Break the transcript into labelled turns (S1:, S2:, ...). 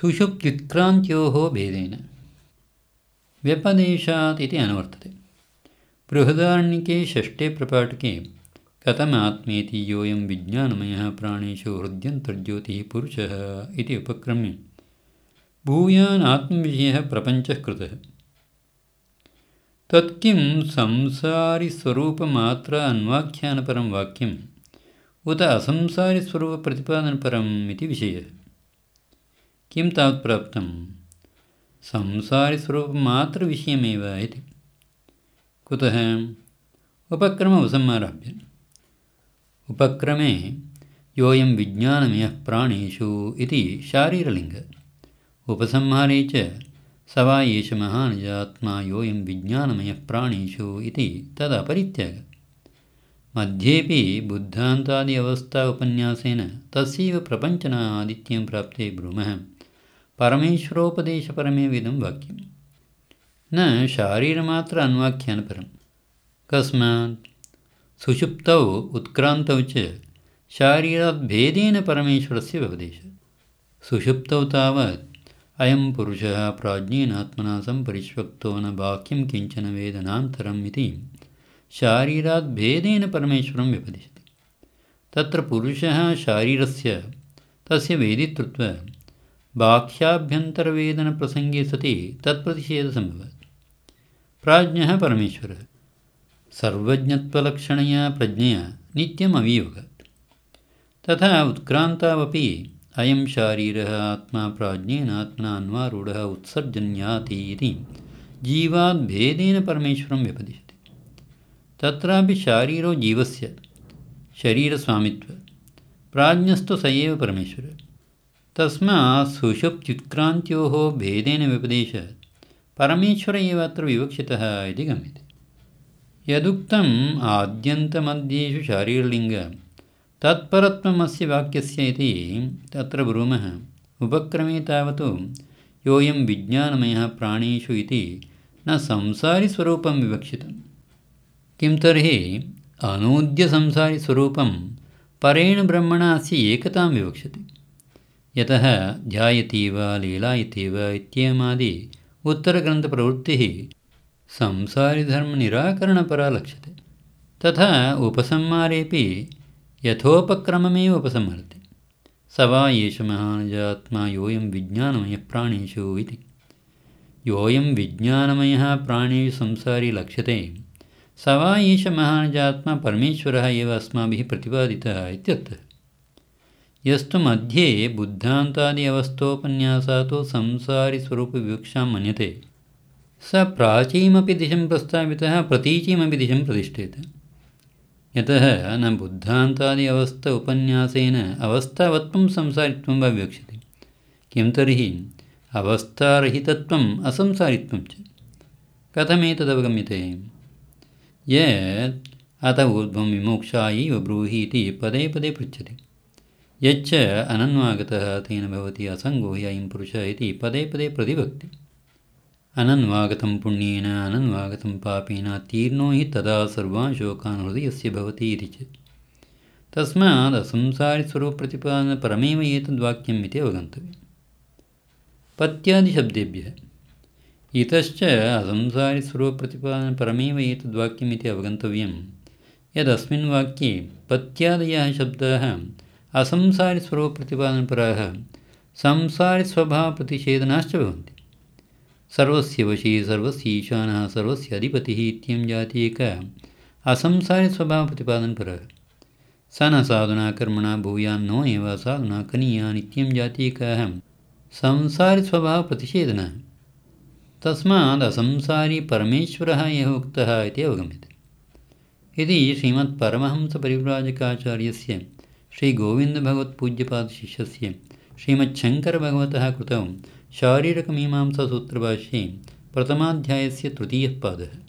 S1: सुषुप्त्युत्क्रान्त्योः भेदेन। व्यपदेशात् इति अनुवर्तते। बृहदारण्यके षष्ठे प्रपाठके कथमात्मेति योऽयं विज्ञानमयः प्राणेषु हृद्यन्तर्ज्योतिः पुरुषः इति उपक्रम्य। भूयान् आत्मविषयः प्रपञ्चः कृतः। तत्किं संसारिस्वरूपमात्र अन्वाख्यानपरं वाक्यम् उत असंसारिस्वरूपप्रतिपादनपरम् इति विषयः किं तावत् प्राप्तं संसारिस्वरूपमात्रविषयमेव इति। कुतः? उपक्रमोपसंहाराभ्य उपक्रमे योऽयं विज्ञानमयः प्राणेषु इति शारीरलिङ्ग। उपसंहारे च स वा एष महानिजात्मा योऽयं विज्ञानमयः प्राणेषु इति तदपरित्याग मध्येपि बुद्धान्तादि अवस्था उपन्यासेन तस्यैव प्रपञ्चनादित्यं प्राप्ते ब्रूमः परमेश्वरोपदेशपरमेव वाक्यं न शारीरमात्र अन्वाख्यानपरं कस्मात् सुषुप्तौ उत्क्रान्तौ च शारीराद्भेदेन परमेश्वरस्य व्यपदेशः सुषुप्तौ तावत् अयं पुरुषः प्राज्ञेनात्मना सम्परिष्वक्तो न वाक्यं किञ्चन वेदनान्तरम् इति शारीराद्भेदेन परमेश्वरं व्यपदिशति। तत्र पुरुषः शारीरस्य तस्य वेदितृत्व बाह्याभ्यन्तरवेदनप्रसङ्गे सति तत्प्रतिषेधसम्भवत् प्राज्ञः परमेश्वरः सर्वज्ञत्वलक्षणया प्रज्ञया नित्यम् अवियोगात् तथा उत्क्रान्तावपि अयं शारीरः आत्मा प्राज्ञेन आत्मना अन्वारूढः उत्सर्जन्याति इति जीवाद्भेदेन परमेश्वरं व्यपदिशति। तत्रापि शारीरो जीवस्य शरीरस्वामित्व प्राज्ञस्तु स एव परमेश्वरः तस्मात् सुषुप्त्युत्क्रान्त्योः भेदेन व्यपदेशात् परमेश्वर एव अत्र विवक्षितः इति गम्यते। यदुक्तम् आद्यन्तमध्येषु शारीरलिङ्ग। तत्परत्वमस्य वाक्यस्य इति तत्र ब्रूमः। उपक्रमे तावत् योऽयं विज्ञानमयः प्राणेषु इति न संसारिस्वरूपं विवक्षितं किं तर्हि अनूद्यसंसारिस्वरूपं परेण ब्रह्मणा अस्य एकतां विवक्षति यतः ध्यायति वा लीलायति वा इत्येवमादि उत्तरग्रन्थप्रवृत्तिः संसारिधर्मनिराकरणपरा लक्ष्यते तथा उपसंहारेपि यथोपक्रममेव उपसंहरति। स वा एष महानजात्मा योऽयं विज्ञानमयः प्राणेषु इति। योऽयं विज्ञानमयः प्राणेषु संसारी लक्ष्यते। स वा एष महानजात्मा परमेश्वरः एव अस्माभिः प्रतिपादितः इत्यर्थः यस्तु मध्ये बुद्धान्तादि अवस्थोपन्यासात् संसारिस्वरूपविवक्षां मन्यते। स प्राचीमपि दिशं प्रस्तावितः, प्रतीचीमपि दिशं प्रतिष्ठेत। यतः न बुद्धान्तादि अवस्थ उपन्यासेन अवस्थावत्वं संसारित्वं वा विवक्ष्यते किं तर्हि अवस्थारहितत्वम् असंसारित्वं च? कथमेतदवगम्यते यत् अत ऊर्ध्वं विमोक्षायैव ब्रूहि इति पदे पदे पृच्छति। यच्च अनन्वागतः तेन भवति असङ्गो हि अयं पुरुषः इति पदे पदे प्रतिभक्ति। अनन्वागतं पुण्येन अनन्वागतं पापेन तीर्णो हि तदा सर्वान् शोकान् हृदयस्य भवति इति चेत् तस्मात् असंसारिस्वरूपप्रतिपादनपरमेव एतद्वाक्यम् इति अवगन्तव्यम्। पत्यादिशब्देभ्यः इतश्च असंसारिस्वरूपप्रतिपादनपरमेव एतद्वाक्यम् इति अवगन्तव्यं यदस्मिन् वाक्ये पत्यादयः शब्दाः असंसारिस्वरूपप्रतिपादनपराः संसारिस्वभावप्रतिषेधनाश्च भवन्ति। सर्वस्य वशी सर्वस्य ईशानः सर्वस्य अधिपतिः इत्यं जाति एकः असंसारिस्वभावप्रतिपादनपरः। स न साधुना कर्मणा भूयान्नो एव साधुना कनीयान् इत्यं जाति एकः संसारिस्वभावप्रतिषेधनः तस्मात् असंसारी परमेश्वरः यः उक्तः इति अवगम्यते। यदि श्रीमत्परमहंसपरिव्राजकाचार्यस्य श्रीगोविन्दभगवत्पूज्यपादशिष्यस्य श्रीमच्छङ्करभगवतः कृतौ शारीरकमीमांसासूत्रभाष्ये तृतीयः पादः।